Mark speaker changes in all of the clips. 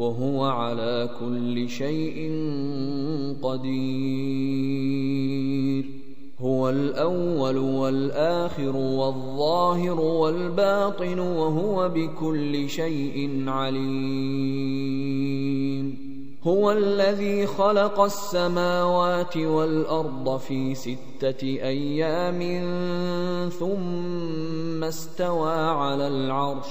Speaker 1: وهو على كل شيء قدير هو الاول والاخر والظاهر والباطن وهو بكل شيء عليم هو الذي خلق السماوات والارض في سته ايام ثم استوى على العرش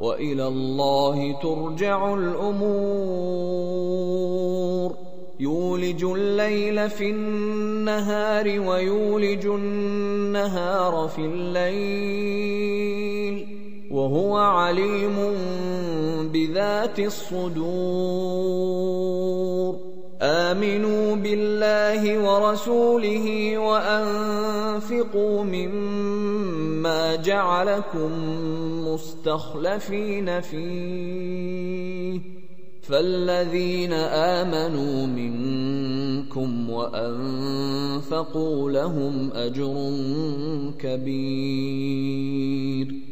Speaker 1: والى الله ترجع الامور يولج الليل في النهار ويولج النهار في الليل وهو عليم بذات الصدور امنوا بالله ورسوله وانفقوا مما جعلكم مستخلفين فيه فالذين امنوا منكم وانفقوا لهم اجر كبير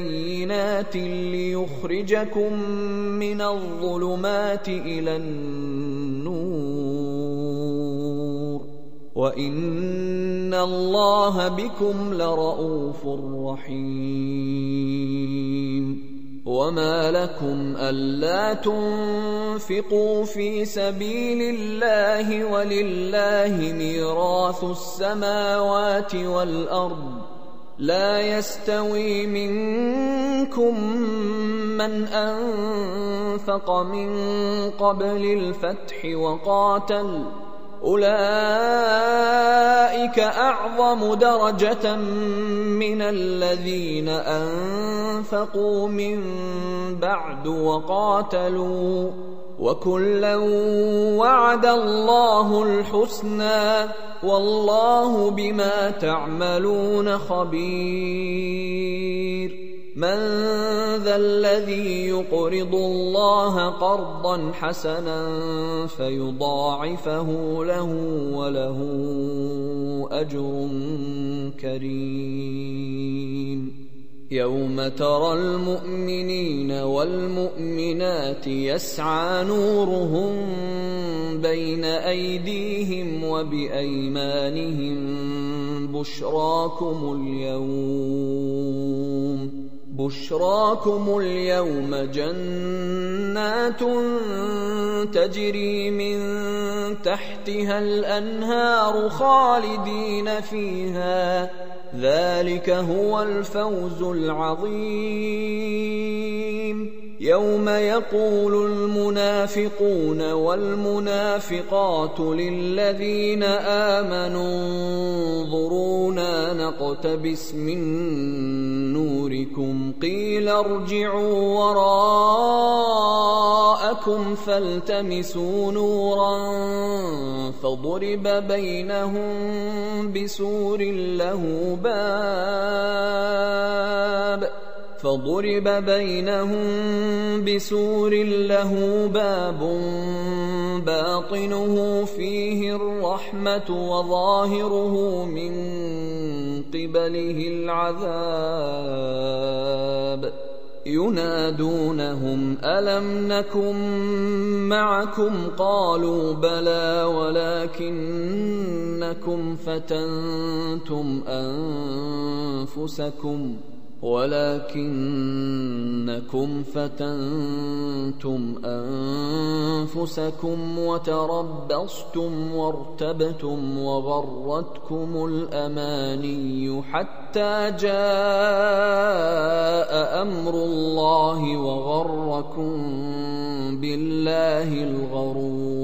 Speaker 1: بينات ليخرجكم من الظلمات الى النور وان الله بكم لرؤوف رحيم وما لكم الا تنفقوا في سبيل الله ولله ميراث السماوات والارض لا يستوي منكم من انفق من قبل الفتح وقاتل اولئك اعظم درجه من الذين انفقوا من بعد وقاتلوا وكلا وعد الله الحسنى والله بما تعملون خبير من ذا الذي يقرض الله قرضا حسنا فيضاعفه له وله اجر كريم يوم ترى المؤمنين والمؤمنات يسعى نورهم بين ايديهم وبايمانهم بشراكم اليوم بشراكم اليوم جنات تجري من تحتها الانهار خالدين فيها ذلك هو الفوز العظيم يوم يقول المنافقون والمنافقات للذين امنوا انظرونا نقتبس من نوركم قيل ارجعوا وراء وراءكم فالتمسوا نورا فضرب بينهم بسور له باب فضرب بينهم بسور له باب باطنه فيه الرحمه وظاهره من قبله العذاب ينادونهم الم نكن معكم قالوا بلى ولكنكم فتنتم انفسكم ولكنكم فتنتم انفسكم وتربصتم وارتبتم وغرتكم الاماني حتى جاء امر الله وغركم بالله الغرور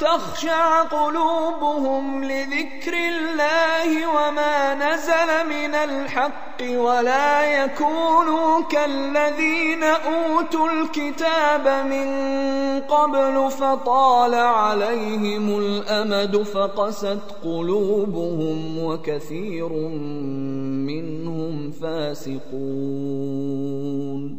Speaker 1: تخشع قلوبهم لذكر الله وما نزل من الحق ولا يكونوا كالذين اوتوا الكتاب من قبل فطال عليهم الامد فقست قلوبهم وكثير منهم فاسقون